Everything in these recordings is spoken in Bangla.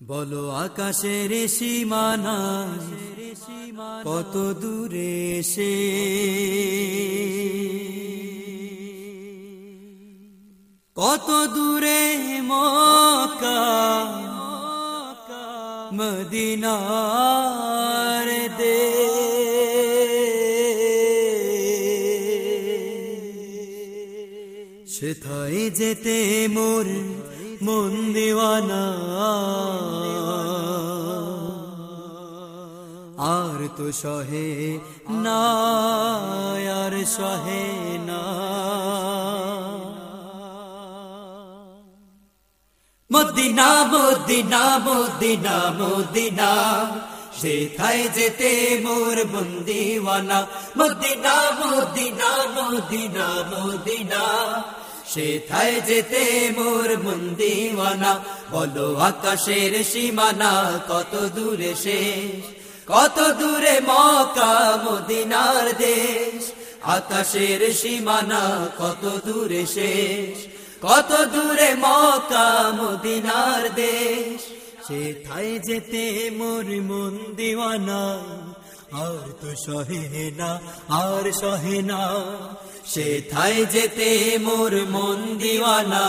বলো আকাশের সীমানা কত দূরে সে কত দূরে মকা মদিনার দে সেথায় যেতে মোর মন আর তো সহে না আর সহে না। মদিনা মদিনা মদিনা মদিনা, সেথায় যেতে মোর বন্দিওয়ানা মদিনা মদিনা মদিনা মদিনা সেথায় যেতে মোর বন্দিওয়ানা বলো আকাশের সীমানা, কত দূরে শেষ? কত দূরে মকা মদিনার দেশ? আকাশের সীমানা, কত দূরে শেষ? কত দূরে মকা মদিনার দেশ? সেথায় যেতে মোর মন দিওয়ানা। আর তো সহে না, আর সহে না। সেথায় যেতে মোর মন দিওয়ানা,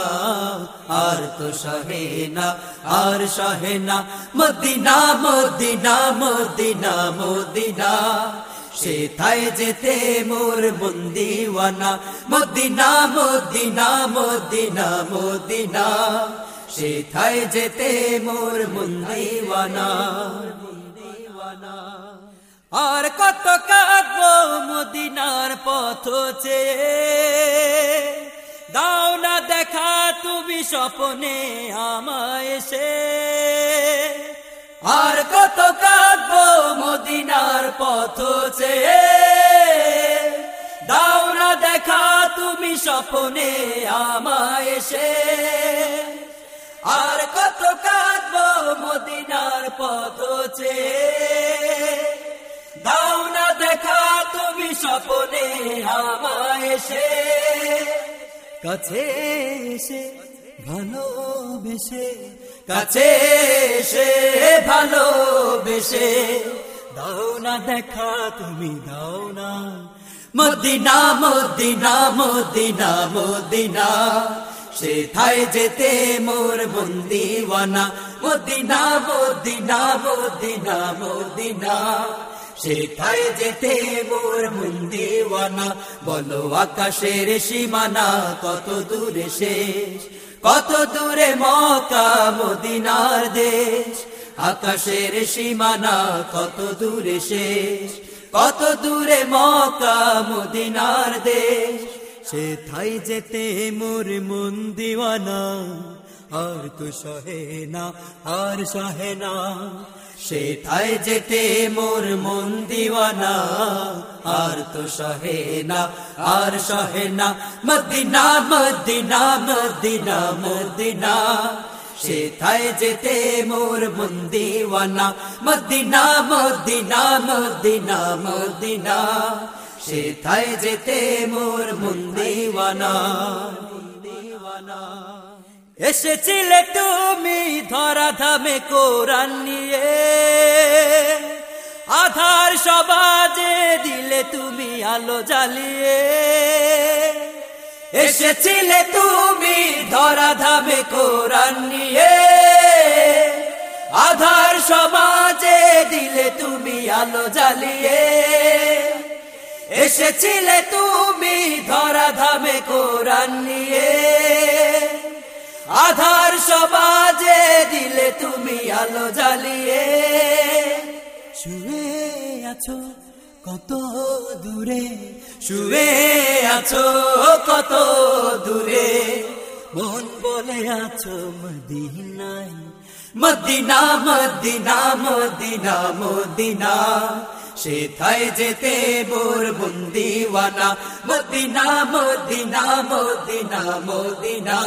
আর তো সহে না, আর সহে না। Medina Medina Medina Medina. সেথায় যেতে মোর বন্দিওয়ানা মদিনা মদিনা মদিনা মদিনা। সেথায় যেতে মোর বন্দিওয়ানা আর কত কাঁদবো মদিনার পথ চেয়ে দাও না দেখা তুমি স্বপনে আমায় সে আর কত কাঁদবো মদিনার পথ চেয়ে দাও না দেখা তুমি স্বপনে আমায় সে আর কত কাঁদবো মদিনার পথ চেয়ে দাও না দেখা তুমি স্বপনে আমায় সে কাছে এসে ভালোবেসে, কাছে এসে ভালোবেসে। দাও না দেখা তুমি, দাও না। Medina Medina Medina Medina. সেথায় যেতে মোর বন্দিওয়ানা। Medina Medina Medina Medina. সেথায় যেতে মোর মন্দিওয়ানা বলো আকাশের সীমানা, কত দূরে শেষ? কত দূরে মকা মদিনার দেশ? আকাশের সীমানা, কত দূরে শেষ? কত দূরে মকা মদিনার দেশ? সেথায় যেতে মোর মন দিওয়ানা। আর তো সহে না, আর সহে না। সেথায় যেতে মোর মন দিওয়ানা, আর তো সহে না, আর সহে না। মদিনা মদিনা মদিনা মদিনা, সেথায় যেতে মোর মন দিওয়ানা। মদিনা মদিনা মদিনা মদিনা, সেথায় যেতে মোর মন দিওয়ানা। এসেছিলে তুমি ধরা ধামে কোরআন নিয়ে আধার সবাজে দিলে তুমি আলো জ্বালিয়ে। এসেছিলে তুমি ধরা ধামে কোরআন নিয়ে। আধার সমাজে দিলে তুমি আলো জ্বালিয়ে। এসেছিলে তুমি ধরা ধামে নিয়ে। আধার সমাজে দিলে তুমি আলো জ্বালিয়ে। শুয়ে আছো কত দূরে? শুয়ে আছো কত দূরে? মন বলে আছো মদিনায়। Medina Medina Medina Medina. সেথায় যেতে বোর বন্দিওয়ানা। Medina Medina Medina Medina.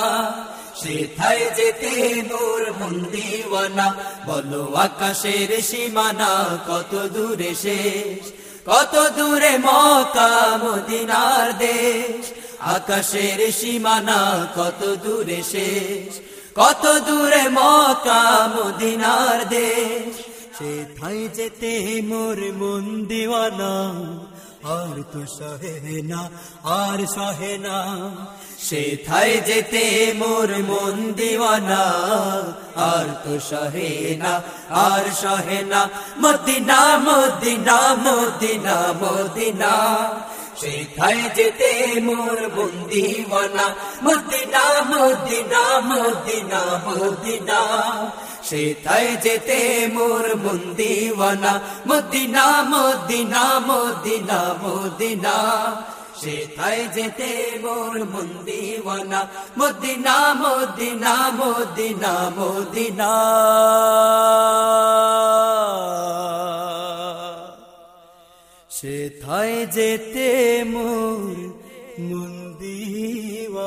সেথায় যেতে মোর বন্দিওয়ানা বলো আকাশের সীমানা কত দূরে শেষ কত দূরে মকা মদিনার দেশ আকাশের সীমানা কত দূরে শেষ কত দূরে মক্কা মদিনার দেশ সে যেতে মোর মন দিওয়ানা আর তো সহে না আর সহে না সে থাই যেতে মোর মন দিওয়ানা আর তো সহে না আর সহে না মদিনা মদিনা মদিনা মদিনা। সেথায় যেতে মোর বন্দিওয়ানা মদিনা মদিনা মদিনা মদিনা। সেথায় যেতে মোর বন্দিওয়ানা মদিনা মদিনা মদিনা মদিনা। সেথায় যেতে মোর বন্দিওয়ানা মদিনা মদিনা মদিনা মদিনা। সেথায় যেতে মোর মন্দিওয়ানা